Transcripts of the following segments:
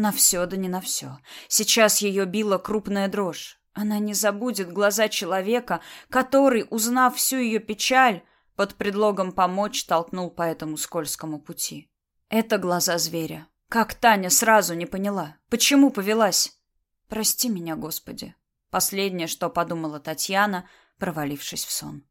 На все да не на все. Сейчас ее била крупная дрожь. Она не забудет глаза человека, который, узнав всю ее печаль, под предлогом помочь толкнул по этому скользкому пути. Это глаза зверя. Как Таня сразу не поняла, почему повелась? Прости меня, Господи. Последнее, что подумала Татьяна, провалившись в сон.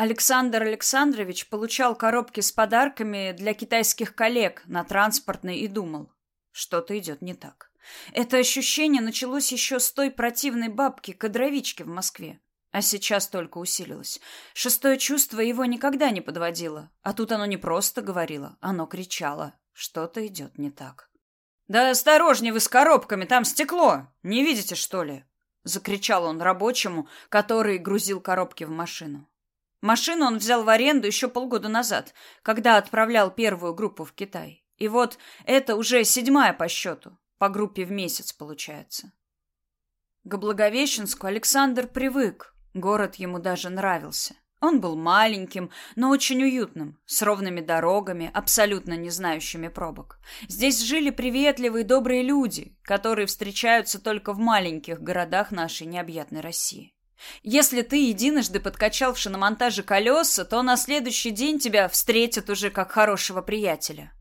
Александр Александрович получал коробки с подарками для китайских коллег на транспортной и думал, что-то идет не так. Это ощущение началось еще с той противной бабки-кадровички в Москве. А сейчас только усилилось. Шестое чувство его никогда не подводило. А тут оно не просто говорило, оно кричало. Что-то идет не так. «Да осторожнее вы с коробками, там стекло! Не видите, что ли?» Закричал он рабочему, который грузил коробки в машину. Машину он взял в аренду еще полгода назад, когда отправлял первую группу в Китай. И вот это уже седьмая по счету. По группе в месяц получается. К Благовещенску Александр привык. Город ему даже нравился. Он был маленьким, но очень уютным, с ровными дорогами, абсолютно не знающими пробок. Здесь жили приветливые добрые люди, которые встречаются только в маленьких городах нашей необъятной России. Если ты единожды подкачал в шиномонтаже колеса, то на следующий день тебя встретят уже как хорошего приятеля.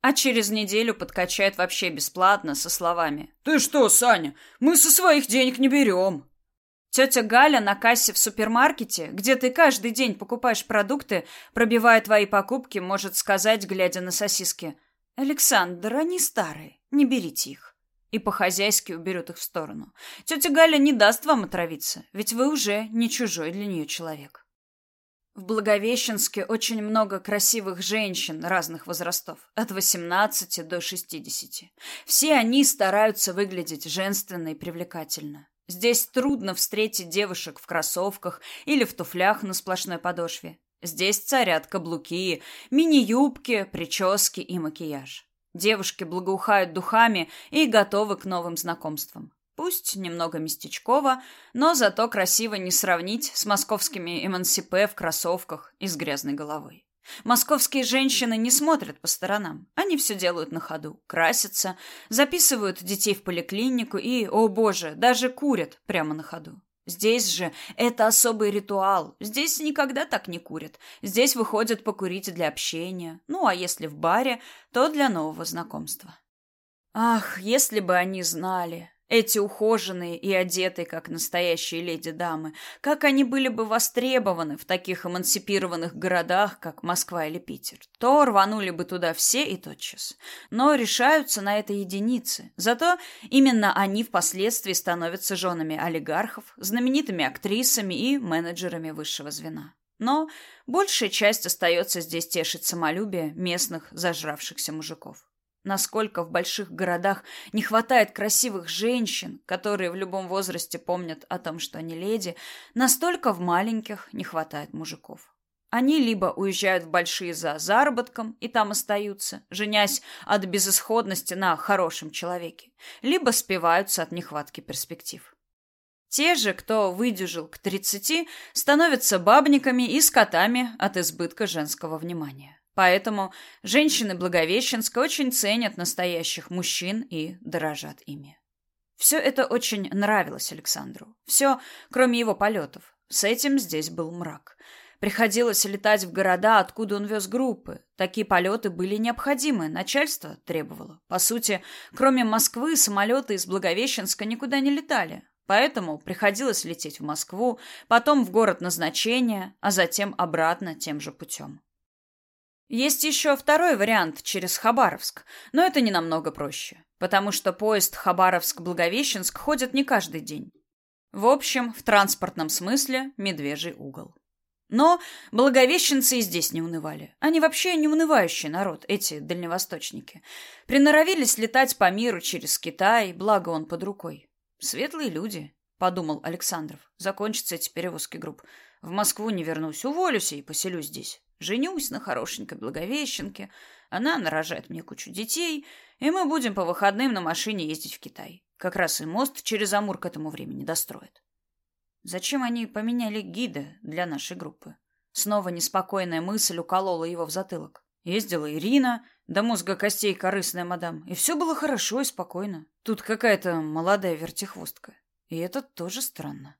А через неделю подкачает вообще бесплатно со словами «Ты что, Саня, мы со своих денег не берем». Тетя Галя на кассе в супермаркете, где ты каждый день покупаешь продукты, пробивая твои покупки, может сказать, глядя на сосиски «Александр, они старые, не берите их» и по-хозяйски уберет их в сторону. Тетя Галя не даст вам отравиться, ведь вы уже не чужой для нее человек. В Благовещенске очень много красивых женщин разных возрастов, от 18 до 60. Все они стараются выглядеть женственно и привлекательно. Здесь трудно встретить девушек в кроссовках или в туфлях на сплошной подошве. Здесь царят каблуки, мини-юбки, прически и макияж. Девушки благоухают духами и готовы к новым знакомствам. Пусть немного местечково, но зато красиво не сравнить с московскими эмансипе в кроссовках и с грязной головой. Московские женщины не смотрят по сторонам. Они все делают на ходу. Красятся, записывают детей в поликлинику и, о боже, даже курят прямо на ходу. Здесь же это особый ритуал. Здесь никогда так не курят. Здесь выходят покурить для общения. Ну, а если в баре, то для нового знакомства. Ах, если бы они знали. Эти ухоженные и одетые, как настоящие леди-дамы, как они были бы востребованы в таких эмансипированных городах, как Москва или Питер, то рванули бы туда все и тотчас. Но решаются на это единицы. Зато именно они впоследствии становятся женами олигархов, знаменитыми актрисами и менеджерами высшего звена. Но большая часть остается здесь тешить самолюбие местных зажравшихся мужиков. Насколько в больших городах не хватает красивых женщин, которые в любом возрасте помнят о том, что они леди, настолько в маленьких не хватает мужиков. Они либо уезжают в большие за заработком и там остаются, женясь от безысходности на хорошем человеке, либо спиваются от нехватки перспектив. Те же, кто выдержал к тридцати, становятся бабниками и скотами от избытка женского внимания. Поэтому женщины Благовещенска очень ценят настоящих мужчин и дорожат ими. Все это очень нравилось Александру. Все, кроме его полетов. С этим здесь был мрак. Приходилось летать в города, откуда он вез группы. Такие полеты были необходимы, начальство требовало. По сути, кроме Москвы, самолеты из Благовещенска никуда не летали. Поэтому приходилось лететь в Москву, потом в город назначения, а затем обратно тем же путем. Есть еще второй вариант через Хабаровск, но это не намного проще, потому что поезд Хабаровск-Благовещенск ходит не каждый день. В общем, в транспортном смысле медвежий угол. Но благовещенцы и здесь не унывали. Они вообще не унывающий народ, эти дальневосточники. Приноровились летать по миру через Китай, благо он под рукой. Светлые люди, подумал Александров. Закончатся эти перевозки групп. В Москву не вернусь, уволюсь и поселюсь здесь. Женюсь на хорошенькой Благовещенке, она нарожает мне кучу детей, и мы будем по выходным на машине ездить в Китай. Как раз и мост через Амур к этому времени достроят. Зачем они поменяли гида для нашей группы? Снова неспокойная мысль уколола его в затылок. Ездила Ирина, до мозга костей корыстная мадам, и все было хорошо и спокойно. Тут какая-то молодая вертихвостка. И это тоже странно.